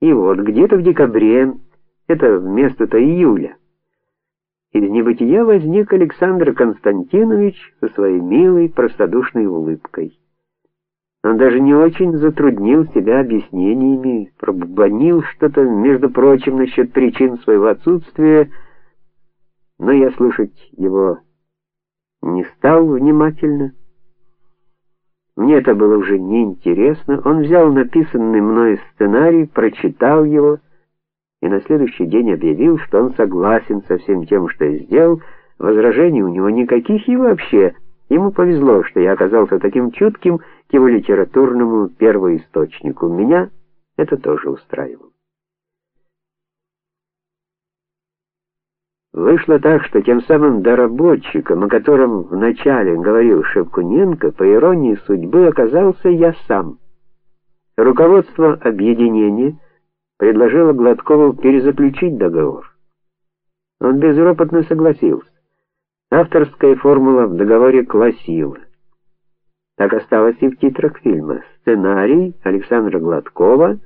И вот где-то в декабре, это вместо-то июля, из небытия возник Александр Константинович со своей милой простодушной улыбкой. Он даже не очень затруднил себя объяснениями, пробубнил что-то, между прочим, насчет причин своего отсутствия, но я слушать его не стал внимательно. Мне это было уже неинтересно. Он взял написанный мной сценарий, прочитал его и на следующий день объявил, что он согласен со всем тем, что я сделал. Возражений у него никаких и вообще. Ему повезло, что я оказался таким чутким к его литературному первоисточнику. Меня это тоже устраивало. Вышло так, что тем самым доработчиком, о котором вначале говорил Шевкуненко, по иронии судьбы оказался я сам. Руководство объединения предложило Гладкову перезаключить договор. Он безропотно согласился. Авторская формула в договоре гласила: так осталось и в титрах фильма. Сценарий Александра Гладкова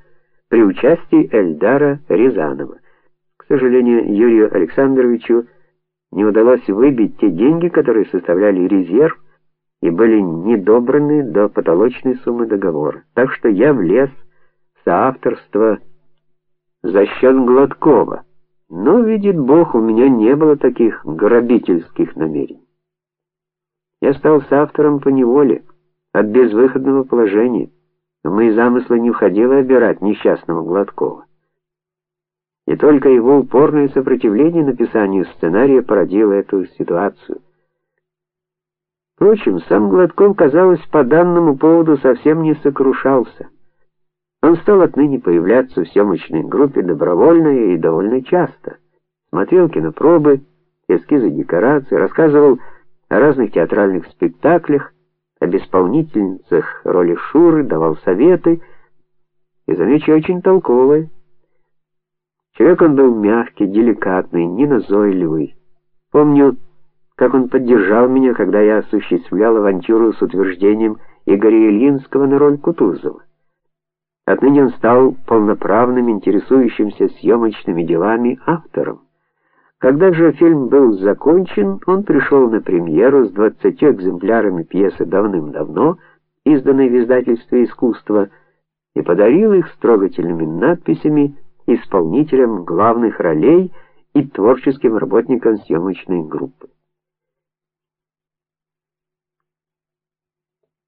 при участии Эльдара Рязанова. К сожалению, Юрию Александровичу не удалось выбить те деньги, которые составляли резерв и были недобраны до потолочной суммы договора. Так что я влез в соавторство за счет Гладкова. Но, видит Бог, у меня не было таких грабительских намерений. Я стал соавтором по неволе от безвыходного положения. В мои замыслы не входило обирать несчастного Гладкова. И только его упорное сопротивление написанию сценария породило эту ситуацию. Впрочем, сам Гладков, казалось, по данному поводу совсем не сокрушался. Он стал отныне появляться в съемочной группе добровольно и довольно часто. Смотрел кинопробы, эскизы декораций, рассказывал о разных театральных спектаклях, об исполнительницах роли Шуры, давал советы, и замечу очень толковые. Человек он был мягкий, деликатный, не назойливый. Помню, как он поддержал меня, когда я осуществлял авантюру с утверждением Игоря Ильинского на роль Кутузова. Отныне он стал полноправным, интересующимся съемочными делами автором. Когда же фильм был закончен, он пришел на премьеру с 20 экземплярами пьесы давным-давно, изданной в издательстве Искусство, и подарил их с трогательными надписями исполнителям главных ролей и творческим работникам съемочной группы.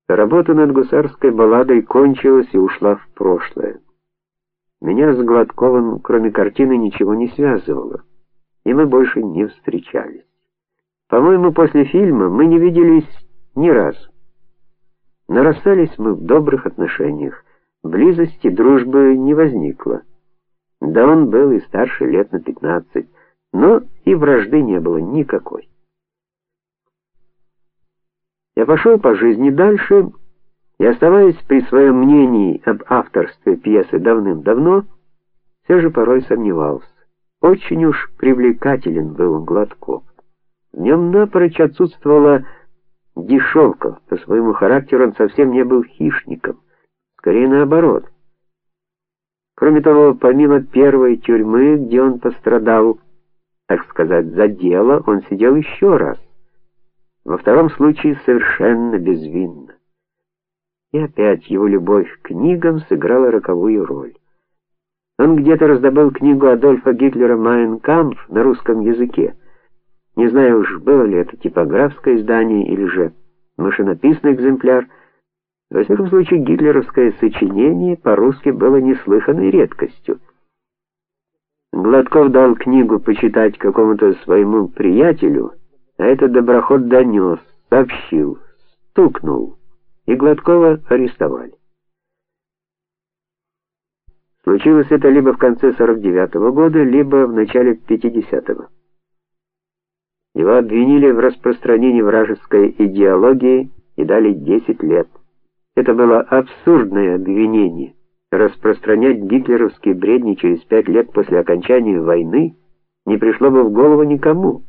Работа над гусарской балладой кончилась и ушла в прошлое. Меня с Гладковым, кроме картины, ничего не связывало и мы больше не встречались. По-моему, после фильма мы не виделись ни разу. Но мы в добрых отношениях. Близости, дружбы не возникло. Да он был и старше лет на 15, но и вражды не было никакой. Я пошел по жизни дальше, и оставаясь при своем мнении об авторстве пьесы давным-давно, все же порой сомневался. Очень уж привлекателен был Гладков. В нем напрочь отсутствовала дешевка, по своему характеру он совсем не был хищником, скорее наоборот. Кроме того, помимо первой тюрьмы, где он пострадал, так сказать, за дело, он сидел еще раз. Во втором случае совершенно безвинно. И опять его любовь к книгам сыграла роковую роль. Он где-то раздобыл книгу Адольфа Гитлера Mein Kampf на русском языке. Не знаю уж, было ли это типографское издание или же машинописный экземпляр. Во всяком случае, гитлеровское сочинение по-русски было неслыханной редкостью. Гладков дал книгу почитать какому-то своему приятелю, а этот доброход донес, сообщил, стукнул, и Гладкова арестовали. Случилось это либо в конце 49-го года, либо в начале 50-го. Его обвинили в распространении вражеской идеологии и дали 10 лет. Это было абсурдное обвинение. Распространять гитлеровские бредни через 5 лет после окончания войны не пришло бы в голову никому.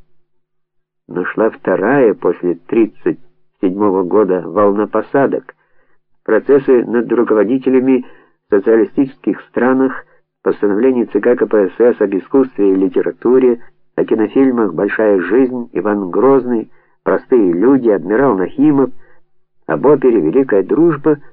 Но шла вторая после 37 -го года волна посадок. Процессы над руководителями социалистических странах постановлений ЦК КПСС об искусстве и литературе, о кинофильмах Большая жизнь, Иван Грозный, Простые люди, адмирал Нахимов, об опере Великая дружба –